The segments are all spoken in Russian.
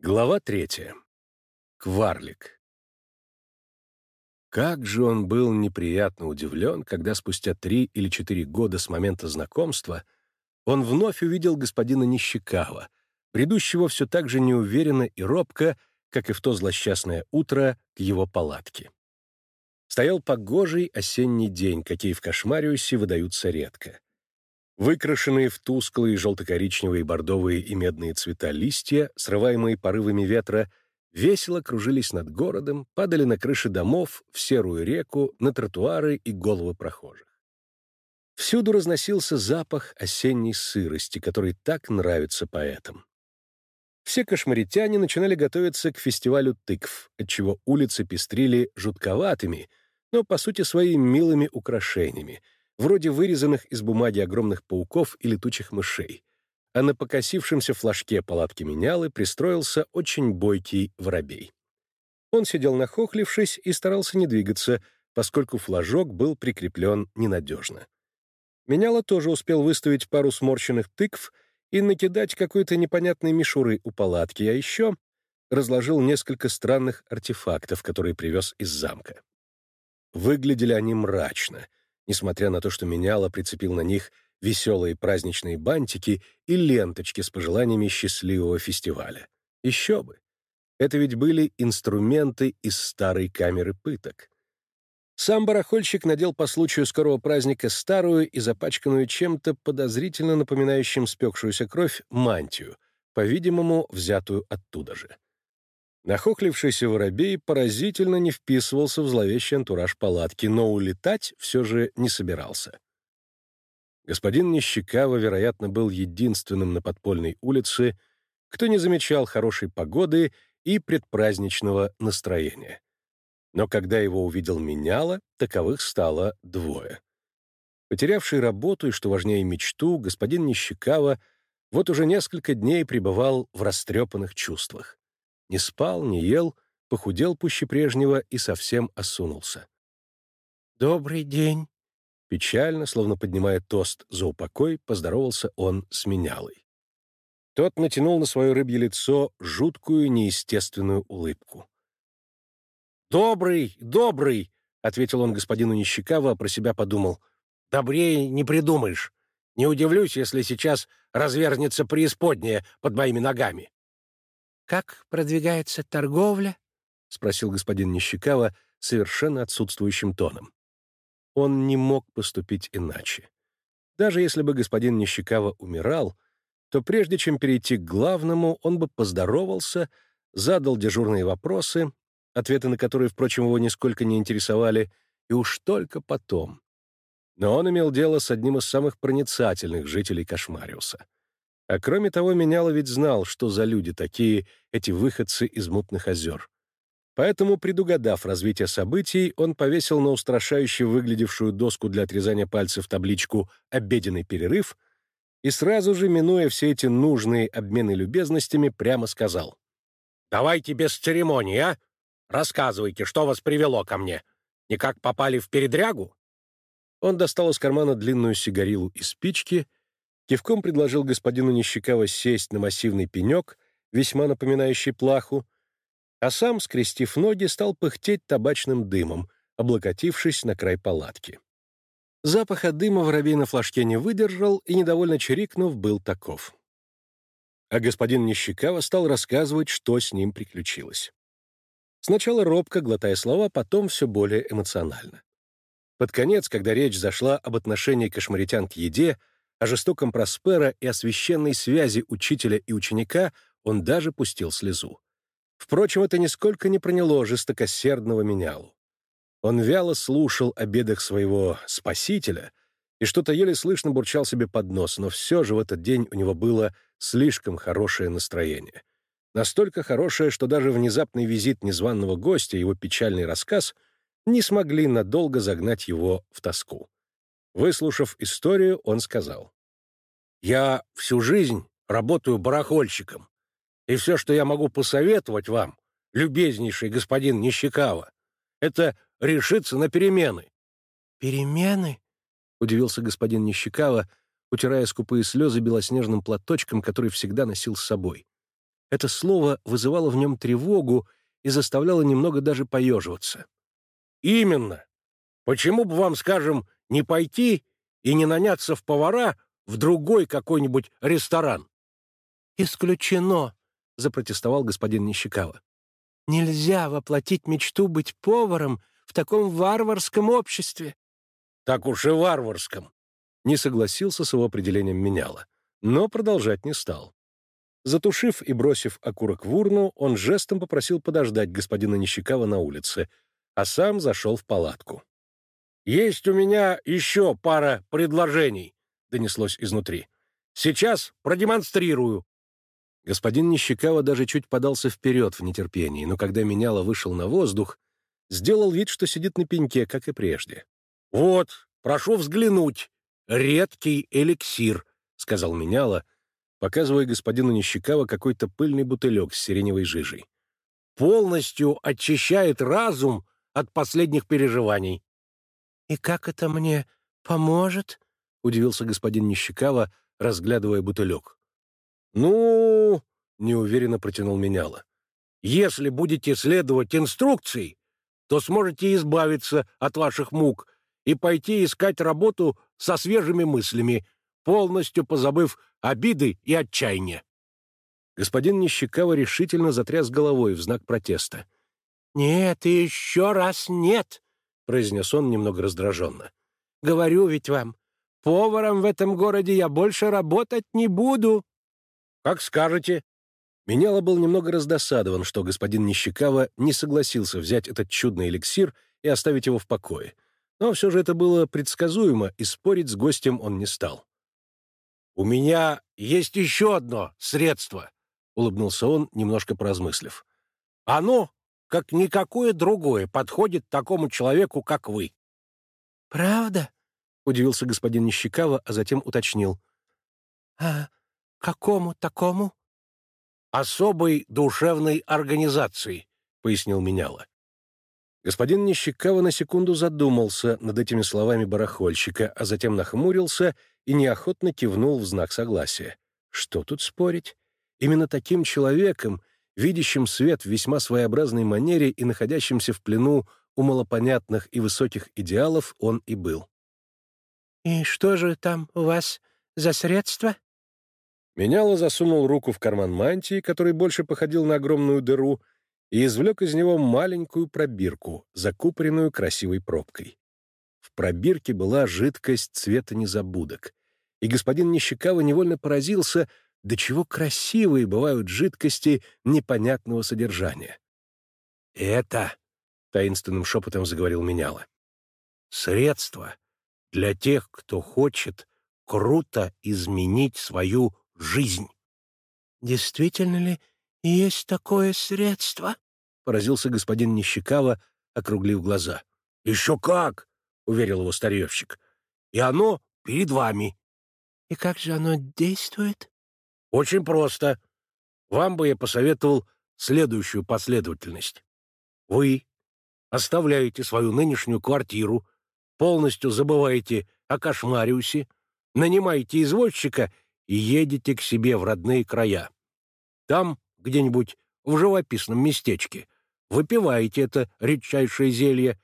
Глава третья. Кварлик. Как же он был неприятно удивлен, когда спустя три или четыре года с момента знакомства он вновь увидел господина Нищекава, бредущего все так же неуверенно и робко, как и в то злосчастное утро к его палатке. Стоял погожий осенний день, какие в Кошмариусе выдаются редко. Выкрашенные в тусклые желто-коричневые, бордовые и медные цвета листья, срываемые порывами ветра, весело кружились над городом, падали на крыши домов, в серую реку, на тротуары и головы прохожих. Всюду разносился запах осенней сырости, который так нравится поэтам. Все кошмаритяне начинали готовиться к фестивалю тыкв, отчего улицы пестрили жутковатыми, но, по сути, своими милыми украшениями — вроде вырезанных из бумаги огромных пауков и летучих мышей, а на покосившемся флажке палатки менялы пристроился очень бойкий воробей. Он сидел нахохлившись и старался не двигаться, поскольку флажок был прикреплен ненадежно. Меняла тоже успел выставить пару сморщенных тыкв и накидать какой-то непонятной мишуры у палатки, а еще разложил несколько странных артефактов, которые привез из замка. Выглядели они мрачно — несмотря на то, что меняло прицепил на них веселые праздничные бантики и ленточки с пожеланиями счастливого фестиваля. Еще бы! Это ведь были инструменты из старой камеры пыток. Сам барахольщик надел по случаю скорого праздника старую и запачканную чем-то подозрительно напоминающим спекшуюся кровь мантию, по-видимому, взятую оттуда же. Нахохлившийся воробей поразительно не вписывался в зловещий антураж палатки, но улетать все же не собирался. Господин Нищекава, вероятно, был единственным на подпольной улице, кто не замечал хорошей погоды и предпраздничного настроения. Но когда его увидел меняло, таковых стало двое. Потерявший работу и, что важнее, мечту, господин Нищекава вот уже несколько дней пребывал в растрепанных чувствах. Не спал, не ел, похудел пуще прежнего и совсем осунулся. «Добрый день!» Печально, словно поднимая тост за упокой, поздоровался он с менялой. Тот натянул на свое рыбье лицо жуткую неестественную улыбку. «Добрый, добрый!» — ответил он господину Нищекава, а про себя подумал. «Добрее не придумаешь. Не удивлюсь, если сейчас развернется преисподняя под моими ногами». «Как продвигается торговля?» — спросил господин Нищекава совершенно отсутствующим тоном. Он не мог поступить иначе. Даже если бы господин Нищекава умирал, то прежде чем перейти к главному, он бы поздоровался, задал дежурные вопросы, ответы на которые, впрочем, его нисколько не интересовали, и уж только потом. Но он имел дело с одним из самых проницательных жителей Кошмариуса — а кроме того, Меняло ведь знал, что за люди такие эти выходцы из мутных озер. Поэтому, предугадав развитие событий, он повесил на устрашающе выглядевшую доску для отрезания пальцев табличку «Обеденный перерыв» и сразу же, минуя все эти нужные обмены любезностями, прямо сказал. «Давайте без церемонии, а? Рассказывайте, что вас привело ко мне. Никак попали в передрягу?» Он достал из кармана длинную сигарилу и спички — Кивком предложил господину Нищекава сесть на массивный пенек, весьма напоминающий плаху, а сам, скрестив ноги, стал пыхтеть табачным дымом, облокотившись на край палатки. Запаха дыма воробей на флажке не выдержал и, недовольно чирикнув, был таков. А господин Нищекава стал рассказывать, что с ним приключилось. Сначала робко, глотая слова, потом все более эмоционально. Под конец, когда речь зашла об отношении кошмаритян к еде, о жестоком Проспера и о священной связи учителя и ученика он даже пустил слезу. Впрочем, это нисколько не проняло жестокосердного менялу. Он вяло слушал о бедах своего спасителя и что-то еле слышно бурчал себе под нос, но все же в этот день у него было слишком хорошее настроение. Настолько хорошее, что даже внезапный визит незваного гостя и его печальный рассказ не смогли надолго загнать его в тоску. Выслушав историю, он сказал. «Я всю жизнь работаю барахольщиком, и все, что я могу посоветовать вам, любезнейший господин Нищекава, это решиться на перемены». «Перемены?» — удивился господин Нищекава, утирая скупые слезы белоснежным платочком, который всегда носил с собой. Это слово вызывало в нем тревогу и заставляло немного даже поеживаться. «Именно. Почему бы вам, скажем, не пойти и не наняться в повара в другой какой-нибудь ресторан?» «Исключено», — запротестовал господин Нищекава. «Нельзя воплотить мечту быть поваром в таком варварском обществе». «Так уж и варварском», — не согласился с его определением меняла, но продолжать не стал. Затушив и бросив окурок в урну, он жестом попросил подождать господина Нищекава на улице, а сам зашел в палатку. «Есть у меня еще пара предложений», — донеслось изнутри. «Сейчас продемонстрирую». Господин Нищекава даже чуть подался вперед в нетерпении, но когда меняло вышел на воздух, сделал вид, что сидит на пеньке, как и прежде. «Вот, прошу взглянуть. Редкий эликсир», — сказал меняло, показывая господину Нищекава какой-то пыльный бутылек с сиреневой жижей. «Полностью очищает разум от последних переживаний». «И как это мне поможет?» — удивился господин Нищекава, разглядывая бутылек. «Ну...» — неуверенно протянул меняло. «Если будете следовать инструкции, то сможете избавиться от ваших мук и пойти искать работу со свежими мыслями, полностью позабыв обиды и отчаяние». Господин Нищекава решительно затряс головой в знак протеста. «Нет, и еще раз нет!» Произнес он немного раздраженно. «Говорю ведь вам, поваром в этом городе я больше работать не буду». «Как скажете». Меняло был немного раздосадован, что господин Нищекава не согласился взять этот чудный эликсир и оставить его в покое. Но все же это было предсказуемо, и спорить с гостем он не стал. «У меня есть еще одно средство», — улыбнулся он, немножко поразмыслив. «Оно как никакое другое подходит такому человеку, как вы». «Правда?» — удивился господин Нищекава, а затем уточнил. «А какому такому?» «Особой душевной организации», — пояснил Меняла. Господин Нищекава на секунду задумался над этими словами барахольщика, а затем нахмурился и неохотно кивнул в знак согласия. Что тут спорить? Именно таким человеком видящим свет в весьма своеобразной манере и находящимся в плену у малопонятных и высоких идеалов он и был. «И что же там у вас за средства?» Меняло засунул руку в карман мантии, который больше походил на огромную дыру, и извлек из него маленькую пробирку, закупоренную красивой пробкой. В пробирке была жидкость цвета незабудок, и господин Нищекава невольно поразился — до чего красивые бывают жидкости непонятного содержания. «Это», — таинственным шепотом заговорил Меняла, — «средство для тех, кто хочет круто изменить свою жизнь». «Действительно ли есть такое средство?» — поразился господин Нищекава, округлив глаза. «Еще как!» — уверил его старьевщик. «И оно перед вами». «И как же оно действует?» Очень просто. Вам бы я посоветовал следующую последовательность. Вы оставляете свою нынешнюю квартиру, полностью забываете о кошмариусе, нанимаете извозчика и едете к себе в родные края. Там, где-нибудь в живописном местечке, выпиваете это редчайшее зелье,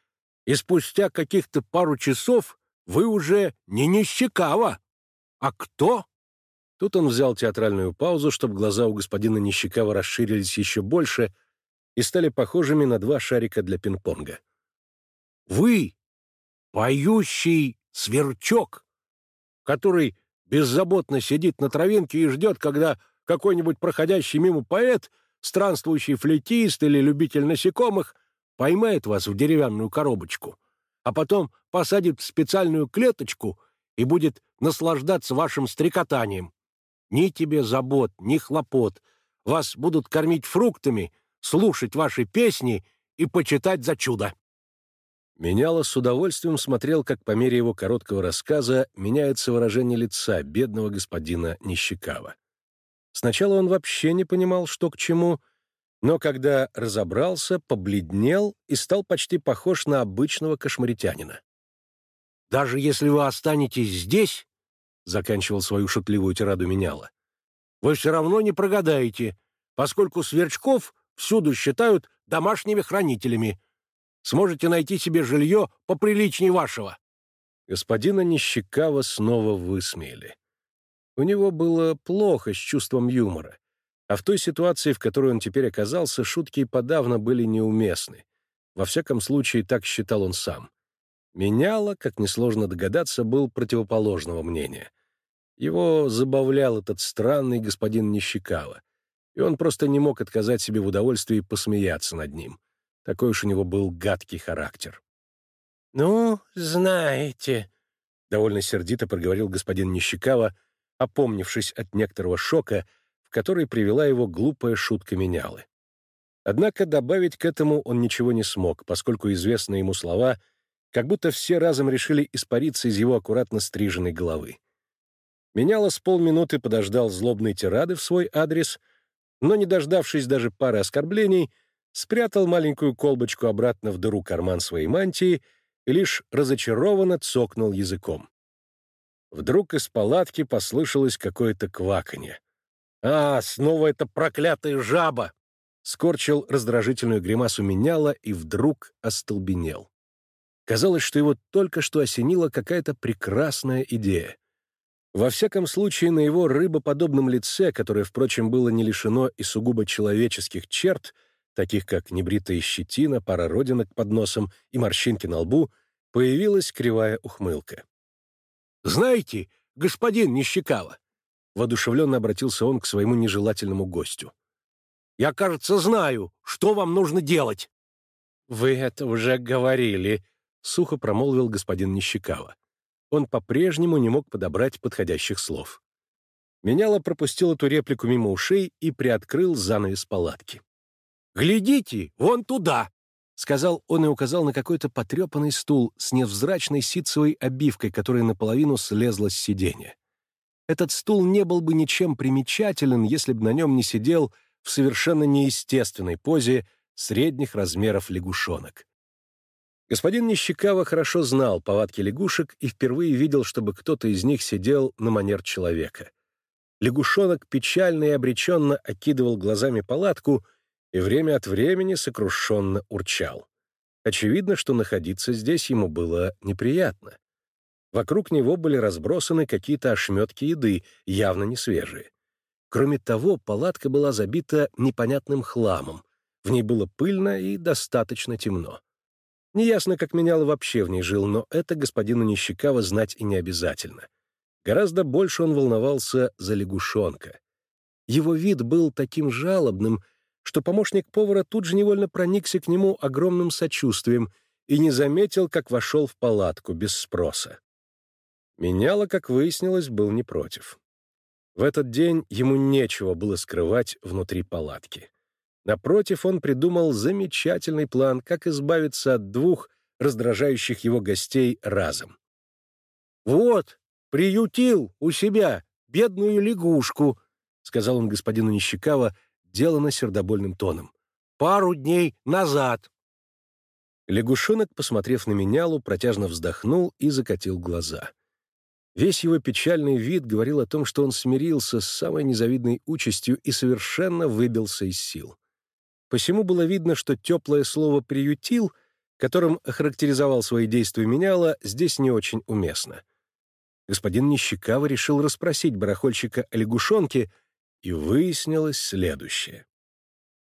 и спустя каких-то пару часов вы уже не Нищекава, а кто? Тут он взял театральную паузу, чтобы глаза у господина Нищекава расширились еще больше и стали похожими на два шарика для пинг-понга. «Вы — поющий сверчок, который беззаботно сидит на травинке и ждет, когда какой-нибудь проходящий мимо поэт, странствующий флейтист или любитель насекомых поймает вас в деревянную коробочку, а потом посадит в специальную клеточку и будет наслаждаться вашим стрекотанием. Ни тебе забот, ни хлопот. Вас будут кормить фруктами, слушать ваши песни и почитать за чудо». Меняло с удовольствием смотрел, как по мере его короткого рассказа меняется выражение лица бедного господина Нищекава. Сначала он вообще не понимал, что к чему, но когда разобрался, побледнел и стал почти похож на обычного кошмаритянина. «Даже если вы останетесь здесь, — заканчивал свою шутливую тираду меняла. «Вы все равно не прогадаете. поскольку сверчков всюду считают домашними хранителями. Сможете найти себе жилье поприличней вашего». Господина Нищекава снова высмеяли. У него было плохо с чувством юмора, а в той ситуации, в которой он теперь оказался, шутки подавно были неуместны. Во всяком случае, так считал он сам. Меняло, как несложно догадаться, был противоположного мнения. Его забавлял этот странный господин Нищекава, и он просто не мог отказать себе в удовольствии посмеяться над ним. Такой уж у него был гадкий характер. «Ну, знаете», — довольно сердито проговорил господин Нищекава, опомнившись от некоторого шока, в который привела его глупая шутка менялы. Однако добавить к этому он ничего не смог, поскольку известные ему слова как будто все разом решили испариться из его аккуратно стриженной головы. Меняло с полминуты подождал злобной тирады в свой адрес, но, не дождавшись даже пары оскорблений, спрятал маленькую колбочку обратно в дыру карман своей мантии и лишь разочарованно цокнул языком. Вдруг из палатки послышалось какое-то кваканье. «А, снова эта проклятая жаба!» Скорчил раздражительную гримасу меняла и вдруг остолбенел. Казалось, что его только что осенила какая-то прекрасная идея. Во всяком случае, на его рыбоподобном лице, которое, впрочем, было не лишено и сугубо человеческих черт, таких как небритая щетина, пара родинок под носом и морщинки на лбу, появилась кривая ухмылка. «Знаете, господин Нищекава», — воодушевленно обратился он к своему нежелательному гостю, «я, кажется, знаю, что вам нужно делать». «Вы это уже говорили», — сухо промолвил господин Нищекава. Он по-прежнему не мог подобрать подходящих слов. Меняло пропустил эту реплику мимо ушей и приоткрыл занавес палатки. «Глядите, вон туда!» — сказал он и указал на какой-то потрепанный стул с невзрачной ситцевой обивкой, которая наполовину слезла с сиденья. Этот стул не был бы ничем примечателен, если бы на нем не сидел в совершенно неестественной позе средних размеров лягушонок. Господин Нищекава хорошо знал повадки лягушек и впервые видел, чтобы кто-то из них сидел на манер человека. Лягушонок печально и обреченно окидывал глазами палатку и время от времени сокрушенно урчал. Очевидно, что находиться здесь ему было неприятно. Вокруг него были разбросаны какие-то ошметки еды, явно не свежие. Кроме того, палатка была забита непонятным хламом. В ней было пыльно и достаточно темно. Неясно, как менял вообще в ней жил, но это господину Нищекава знать и не обязательно. Гораздо больше он волновался за лягушонка. Его вид был таким жалобным, что помощник повара тут же невольно проникся к нему огромным сочувствием и не заметил, как вошел в палатку без спроса. Меняло, как выяснилось, был не против. В этот день ему нечего было скрывать внутри палатки. Напротив, он придумал замечательный план, как избавиться от двух раздражающих его гостей разом. «Вот, приютил у себя бедную лягушку», — сказал он господину Нищекава, делано сердобольным тоном. «Пару дней назад». Лягушонок, посмотрев на менялу, протяжно вздохнул и закатил глаза. Весь его печальный вид говорил о том, что он смирился с самой незавидной участью и совершенно выбился из сил. Посему было видно, что теплое слово «приютил», которым охарактеризовал свои действия меняла, здесь не очень уместно. Господин Нищекава решил расспросить барахольщика о лягушонке — и выяснилось следующее.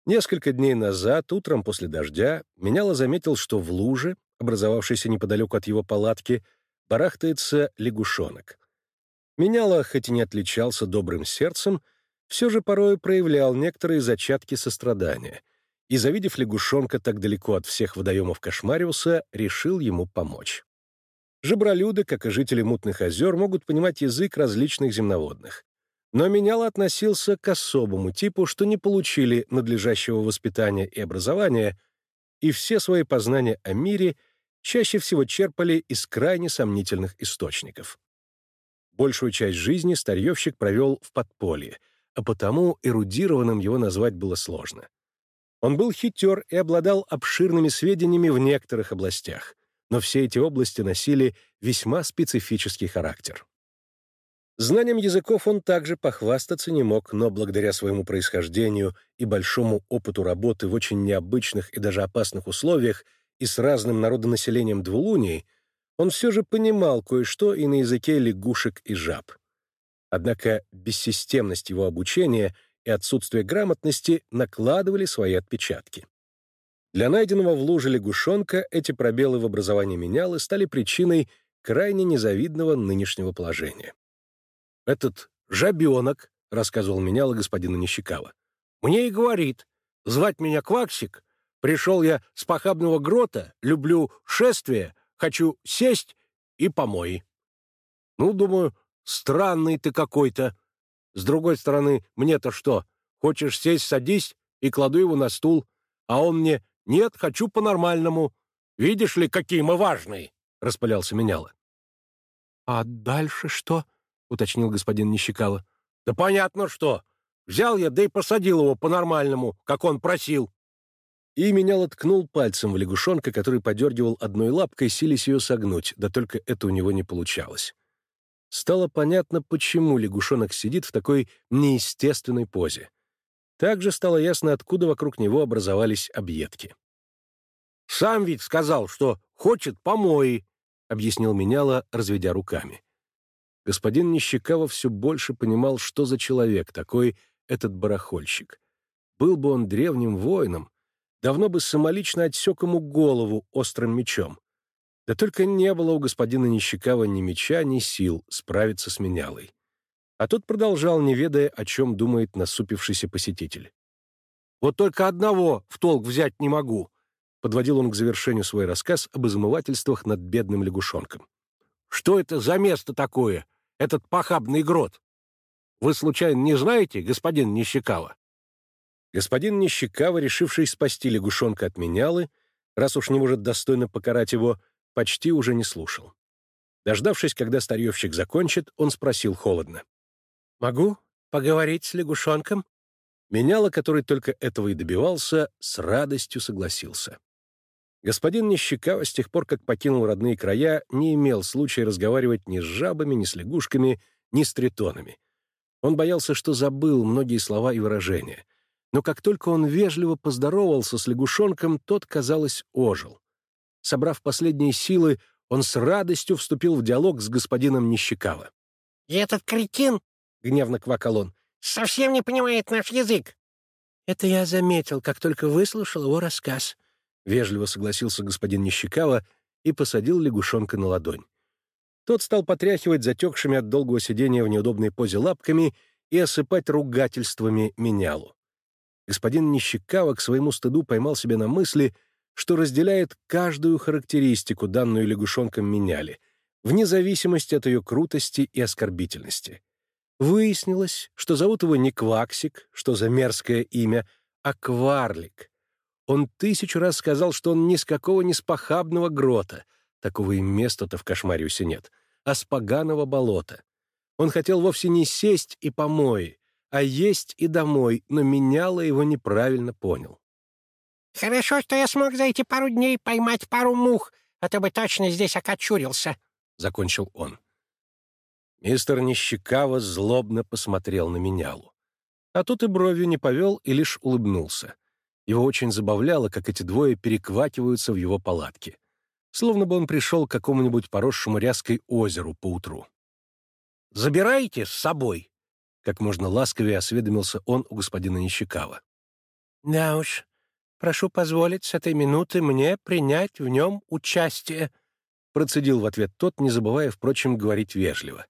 Несколько дней назад, утром после дождя, Меняло заметил, что в луже, образовавшейся неподалеку от его палатки, барахтается лягушонок. Меняло, хоть и не отличался добрым сердцем, все же порой проявлял некоторые зачатки сострадания и, завидев лягушонка так далеко от всех водоемов Кошмариуса, решил ему помочь. Жебролюды, как и жители мутных озер, могут понимать язык различных земноводных но меняло относился к особому типу, что не получили надлежащего воспитания и образования, и все свои познания о мире чаще всего черпали из крайне сомнительных источников. Большую часть жизни старьевщик провел в подполье, а потому эрудированным его назвать было сложно. Он был хитер и обладал обширными сведениями в некоторых областях, но все эти области носили весьма специфический характер. Знанием языков он также похвастаться не мог, но благодаря своему происхождению и большому опыту работы в очень необычных и даже опасных условиях и с разным народонаселением Двулунии, он все же понимал кое-что и на языке лягушек и жаб. Однако бессистемность его обучения и отсутствие грамотности накладывали свои отпечатки. Для найденного в луже лягушонка эти пробелы в образовании менялы стали причиной крайне незавидного нынешнего положения. «Этот жабенок», — рассказывал меняла господина Нищекава, «мне и говорит, звать меня Кваксик, пришел я с похабного грота, люблю шествие, хочу сесть и помои». Ну, думаю, странный ты какой-то. С другой стороны, мне-то что? Хочешь сесть, садись, и кладу его на стул. А он мне, нет, хочу по-нормальному. Видишь ли, какие мы важные, — распылялся меняла. — А дальше что? — уточнил господин Нищекава. — Да понятно что. Взял я, да и посадил его по-нормальному, как он просил. И менял ткнул пальцем в лягушонка, который подергивал одной лапкой, сились ее согнуть, да только это у него не получалось. Стало понятно, почему лягушонок сидит в такой неестественной позе. Также стало ясно, откуда вокруг него образовались объедки. «Сам ведь сказал, что хочет помои», — объяснил меняла, разведя руками. Господин Нищекава все больше понимал, что за человек такой этот барахольщик. Был бы он древним воином, давно бы самолично отсек ему голову острым мечом. Да только не было у господина Нищекава ни меча, ни сил справиться с менялой. А тот продолжал, не ведая, о чем думает насупившийся посетитель. «Вот только одного в толк взять не могу», — подводил он к завершению свой рассказ об измывательствах над бедным лягушонком. «Что это за место такое, этот похабный грот? Вы, случайно, не знаете, господин Нищекава?» Господин Нищекава, решивший спасти лягушонка от менялы, раз уж не может достойно покарать его, почти уже не слушал. Дождавшись, когда старьевщик закончит, он спросил холодно. «Могу поговорить с лягушонком?» Меняло, который только этого и добивался, с радостью согласился. Господин Нищекава с тех пор, как покинул родные края, не имел случая разговаривать ни с жабами, ни с лягушками, ни с тритонами. Он боялся, что забыл многие слова и выражения. Но как только он вежливо поздоровался с лягушонком, тот, казалось, ожил. Собрав последние силы, он с радостью вступил в диалог с господином Нищекава. «И этот кретин», — гневно квакал он, — «совсем не понимает наш язык». «Это я заметил, как только выслушал его рассказ», — вежливо согласился господин Нищекава и посадил лягушонка на ладонь. Тот стал потряхивать затекшими от долгого сидения в неудобной позе лапками и осыпать ругательствами менялу. Господин Нищекава к своему стыду поймал себя на мысли, что разделяет каждую характеристику, данную лягушонком меняли, вне зависимости от ее крутости и оскорбительности. Выяснилось, что зовут его не Кваксик, что за мерзкое имя, а Кварлик. Он тысячу раз сказал, что он ни с какого ни с похабного грота, такого и места-то в Кошмариусе нет, а с поганого болота. Он хотел вовсе не сесть и помои, а есть и домой, но меняло его неправильно понял. «Хорошо, что я смог за эти пару дней поймать пару мух, а то бы точно здесь окочурился», — закончил он. Мистер Нищекава злобно посмотрел на менялу. А тут и бровью не повел и лишь улыбнулся. Его очень забавляло, как эти двое переквакиваются в его палатке. Словно бы он пришел к какому-нибудь поросшему ряской озеру поутру. «Забирайте с собой!» — как можно ласковее осведомился он у господина Нищекава. «Да уж, Прошу позволить с этой минуты мне принять в нем участие», — процедил в ответ тот, не забывая, впрочем, говорить вежливо.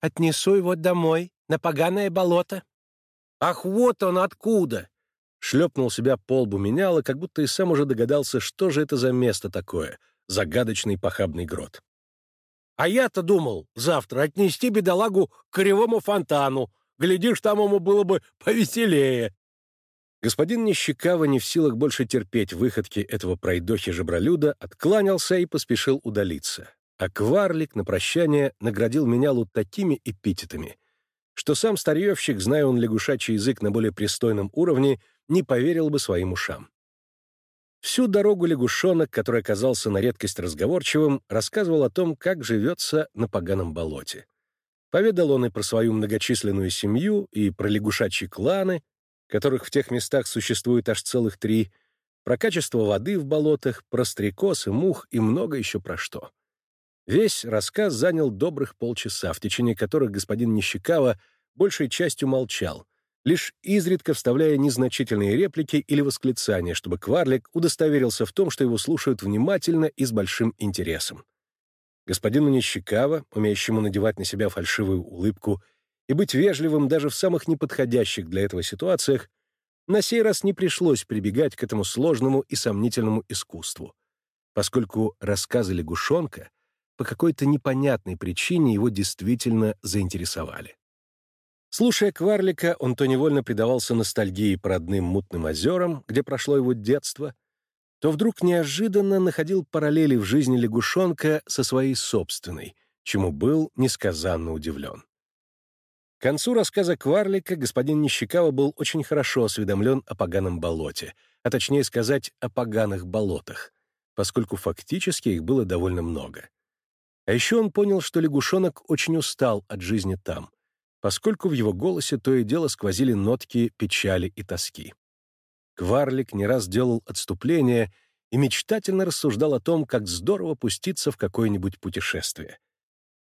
«Отнесу его домой, на поганое болото». «Ах, вот он откуда!» Шлепнул себя по лбу меняла, как будто и сам уже догадался, что же это за место такое, загадочный похабный грот. «А я-то думал завтра отнести бедолагу к кривому фонтану. Глядишь, там ему было бы повеселее». Господин Нищекава, не в силах больше терпеть выходки этого пройдохи-жебролюда, откланялся и поспешил удалиться. А Кварлик на прощание наградил менялу такими эпитетами, что сам старьевщик, зная он лягушачий язык на более пристойном уровне, не поверил бы своим ушам. Всю дорогу лягушонок, который оказался на редкость разговорчивым, рассказывал о том, как живется на поганом болоте. Поведал он и про свою многочисленную семью, и про лягушачьи кланы, которых в тех местах существует аж целых три, про качество воды в болотах, про стрекоз и мух и много еще про что. Весь рассказ занял добрых полчаса, в течение которых господин Нищекава большей частью молчал, лишь изредка вставляя незначительные реплики или восклицания, чтобы Кварлик удостоверился в том, что его слушают внимательно и с большим интересом. Господину Нищекава, умеющему надевать на себя фальшивую улыбку и быть вежливым даже в самых неподходящих для этого ситуациях, на сей раз не пришлось прибегать к этому сложному и сомнительному искусству, поскольку рассказы лягушонка по какой-то непонятной причине его действительно заинтересовали. Слушая Кварлика, он то невольно предавался ностальгии по родным мутным озерам, где прошло его детство, то вдруг неожиданно находил параллели в жизни лягушонка со своей собственной, чему был несказанно удивлен. К концу рассказа Кварлика господин Нищекава был очень хорошо осведомлен о поганом болоте, а точнее сказать, о поганых болотах, поскольку фактически их было довольно много. А еще он понял, что лягушонок очень устал от жизни там — поскольку в его голосе то и дело сквозили нотки печали и тоски. Кварлик не раз делал отступления и мечтательно рассуждал о том, как здорово пуститься в какое-нибудь путешествие.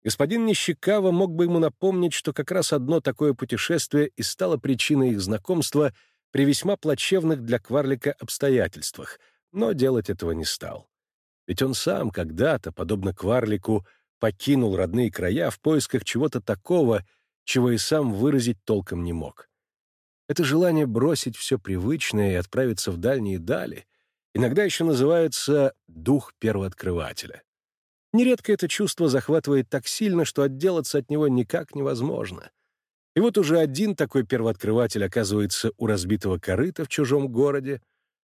Господин Нищекава мог бы ему напомнить, что как раз одно такое путешествие и стало причиной их знакомства при весьма плачевных для Кварлика обстоятельствах, но делать этого не стал. Ведь он сам когда-то, подобно Кварлику, покинул родные края в поисках чего-то такого, чего и сам выразить толком не мог. Это желание бросить все привычное и отправиться в дальние дали иногда еще называется «дух первооткрывателя». Нередко это чувство захватывает так сильно, что отделаться от него никак невозможно. И вот уже один такой первооткрыватель оказывается у разбитого корыта в чужом городе,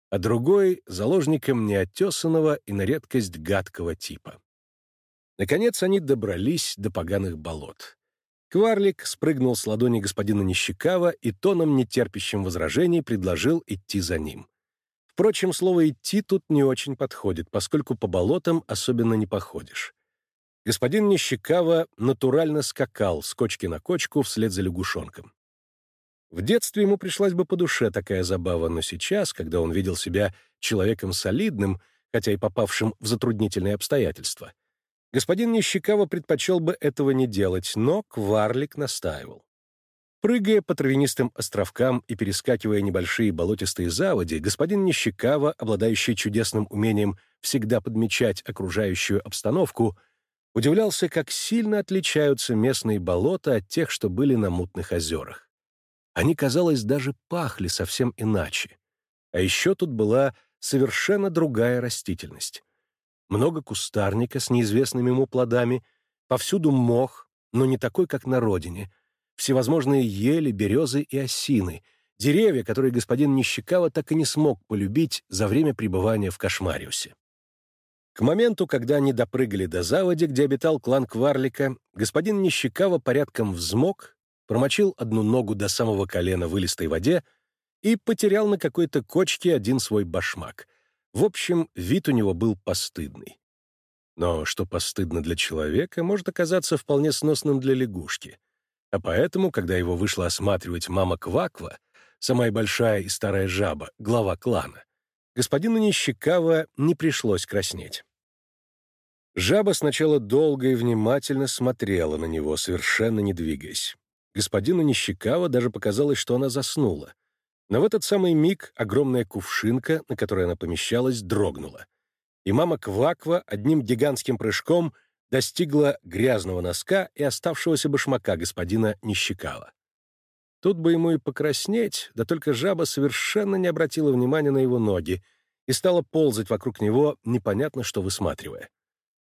а другой — заложником неотесанного и на редкость гадкого типа. Наконец они добрались до поганых болот. Кварлик спрыгнул с ладони господина Нищекава и тоном, нетерпящим возражений, предложил идти за ним. Впрочем, слово «идти» тут не очень подходит, поскольку по болотам особенно не походишь. Господин Нищекава натурально скакал с кочки на кочку вслед за лягушонком. В детстве ему пришлась бы по душе такая забава, но сейчас, когда он видел себя человеком солидным, хотя и попавшим в затруднительные обстоятельства, Господин Нищекава предпочел бы этого не делать, но Кварлик настаивал. Прыгая по травянистым островкам и перескакивая небольшие болотистые заводи, господин Нищекава, обладающий чудесным умением всегда подмечать окружающую обстановку, удивлялся, как сильно отличаются местные болота от тех, что были на мутных озерах. Они, казалось, даже пахли совсем иначе. А еще тут была совершенно другая растительность много кустарника с неизвестными ему плодами, повсюду мох, но не такой, как на родине, всевозможные ели, березы и осины, деревья, которые господин Нищекава так и не смог полюбить за время пребывания в Кошмариусе. К моменту, когда они допрыгали до заводи, где обитал клан Кварлика, господин Нищекава порядком взмок, промочил одну ногу до самого колена в илистой воде и потерял на какой-то кочке один свой башмак — в общем, вид у него был постыдный. Но что постыдно для человека, может оказаться вполне сносным для лягушки. А поэтому, когда его вышла осматривать мама Кваква, самая большая и старая жаба, глава клана, господину Нищекава не пришлось краснеть. Жаба сначала долго и внимательно смотрела на него, совершенно не двигаясь. Господину Нищекава даже показалось, что она заснула, но в этот самый миг огромная кувшинка, на которой она помещалась, дрогнула. И мама Кваква одним гигантским прыжком достигла грязного носка и оставшегося башмака господина Нищекала. Тут бы ему и покраснеть, да только жаба совершенно не обратила внимания на его ноги и стала ползать вокруг него, непонятно что высматривая.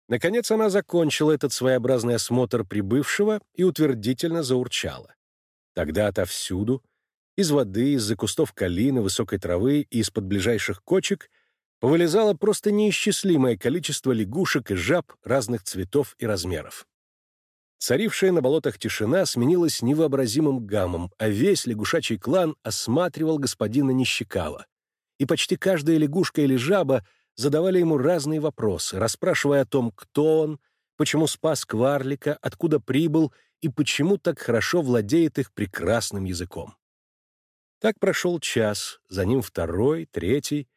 Наконец она закончила этот своеобразный осмотр прибывшего и утвердительно заурчала. Тогда отовсюду — из воды, из-за кустов калины, высокой травы и из-под ближайших кочек повылезало просто неисчислимое количество лягушек и жаб разных цветов и размеров. Царившая на болотах тишина сменилась невообразимым гамом, а весь лягушачий клан осматривал господина Нищекала. И почти каждая лягушка или жаба задавали ему разные вопросы, расспрашивая о том, кто он, почему спас Кварлика, откуда прибыл и почему так хорошо владеет их прекрасным языком. Так прошел час, за ним второй, третий,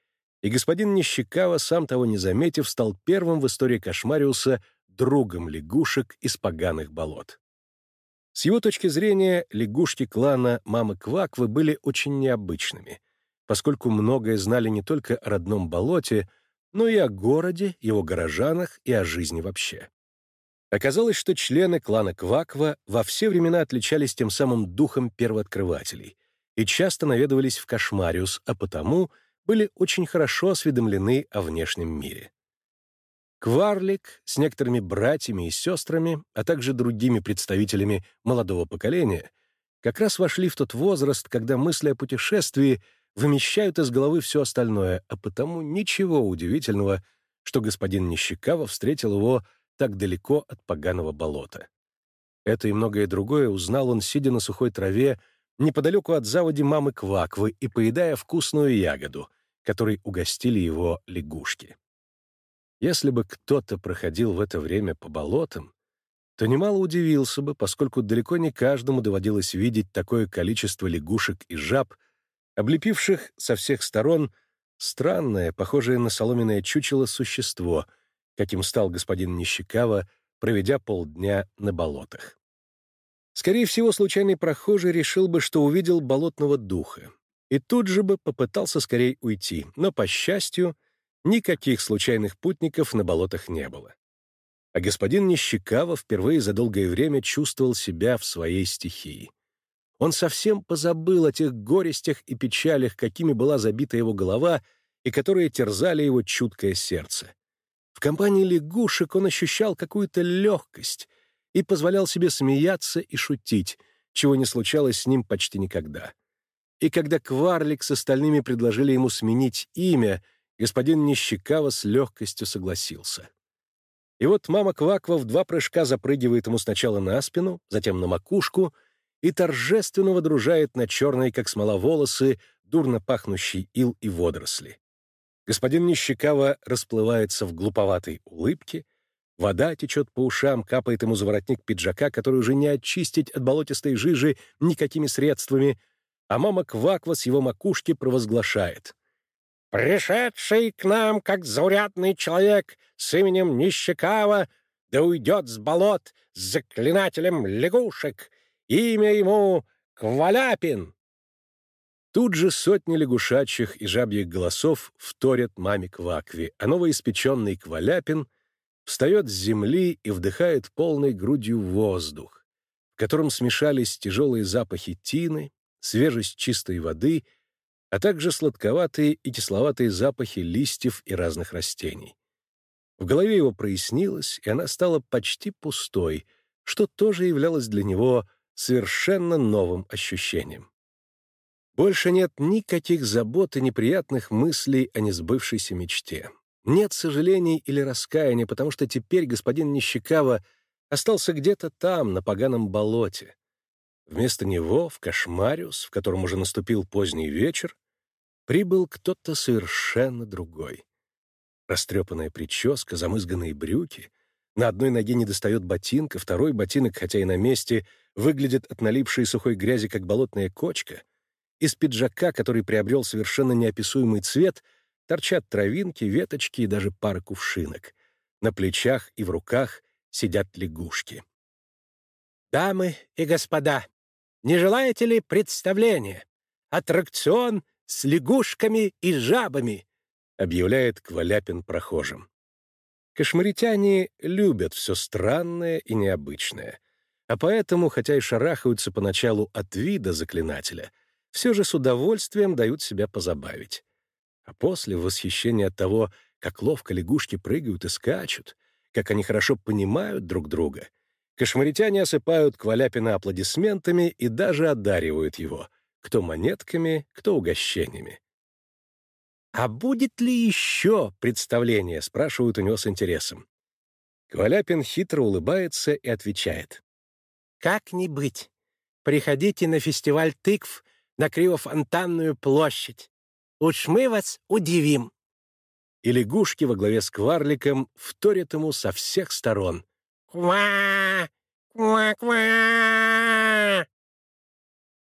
и господин Нищекава, сам того не заметив, стал первым в истории Кошмариуса другом лягушек из поганых болот. С его точки зрения, лягушки клана Мамы Кваквы были очень необычными, поскольку многое знали не только о родном болоте, но и о городе, его горожанах и о жизни вообще. Оказалось, что члены клана Кваква во все времена отличались тем самым духом первооткрывателей и часто наведывались в Кошмариус, а потому были очень хорошо осведомлены о внешнем мире. Кварлик с некоторыми братьями и сестрами, а также другими представителями молодого поколения, как раз вошли в тот возраст, когда мысли о путешествии вымещают из головы все остальное, а потому ничего удивительного, что господин Нищекава встретил его так далеко от поганого болота. Это и многое другое узнал он, сидя на сухой траве, неподалеку от заводи мамы Кваквы и поедая вкусную ягоду, которой угостили его лягушки. Если бы кто-то проходил в это время по болотам, то немало удивился бы, поскольку далеко не каждому доводилось видеть такое количество лягушек и жаб, облепивших со всех сторон странное, похожее на соломенное чучело существо, каким стал господин Нищекава, проведя полдня на болотах. Скорее всего, случайный прохожий решил бы, что увидел болотного духа, и тут же бы попытался скорее уйти, но, по счастью, никаких случайных путников на болотах не было. А господин Нищекава впервые за долгое время чувствовал себя в своей стихии. Он совсем позабыл о тех горестях и печалях, какими была забита его голова и которые терзали его чуткое сердце. В компании лягушек он ощущал какую-то легкость и позволял себе смеяться и шутить, чего не случалось с ним почти никогда. И когда Кварлик с остальными предложили ему сменить имя, господин Нищекава с легкостью согласился. И вот мама Кваква в два прыжка запрыгивает ему сначала на спину, затем на макушку — и торжественно водружает на черные, как смола, волосы дурно пахнущий ил и водоросли. Господин Нищекава расплывается в глуповатой улыбке, вода течет по ушам, капает ему за воротник пиджака, который уже не очистить от болотистой жижи никакими средствами, а мама Кваква с его макушки провозглашает. «Пришедший к нам, как заурядный человек с именем Нищекава, да уйдет с болот с заклинателем лягушек, Имя ему Кваляпин!» Тут же сотни лягушачьих и жабьих голосов вторят маме Квакви, а новоиспеченный Кваляпин встает с земли и вдыхает полной грудью воздух, в котором смешались тяжелые запахи тины, свежесть чистой воды, а также сладковатые и кисловатые запахи листьев и разных растений. В голове его прояснилось, и она стала почти пустой, что тоже являлось для него совершенно новым ощущением. Больше нет никаких забот и неприятных мыслей о несбывшейся мечте. Нет сожалений или раскаяния, потому что теперь господин Нищекава остался где-то там, на поганом болоте. Вместо него в Кошмариус, в котором уже наступил поздний вечер, прибыл кто-то совершенно другой. Растрепанная прическа, замызганные брюки, на одной ноге недостает ботинка, второй ботинок, хотя и на месте, выглядит от налипшей сухой грязи, как болотная кочка. Из пиджака, который приобрел совершенно неописуемый цвет, торчат травинки, веточки и даже пара кувшинок. На плечах и в руках сидят лягушки. «Дамы и господа, не желаете ли представления? Аттракцион с лягушками и жабами!» объявляет Кваляпин прохожим. Кошмаритяне любят все странное и необычное, а поэтому, хотя и шарахаются поначалу от вида заклинателя, все же с удовольствием дают себя позабавить. А после, в восхищении от того, как ловко лягушки прыгают и скачут, как они хорошо понимают друг друга, кошмаритяне осыпают Кваляпина аплодисментами и даже одаривают его, кто монетками, кто угощениями. «А будет ли еще представление?» — спрашивают у него с интересом. Кваляпин хитро улыбается и отвечает. «Как не быть? Приходите на фестиваль тыкв на Кривофонтанную площадь. Уж мы вас удивим». И лягушки во главе с Кварликом вторят ему со всех сторон. «Ква! Ква-ква!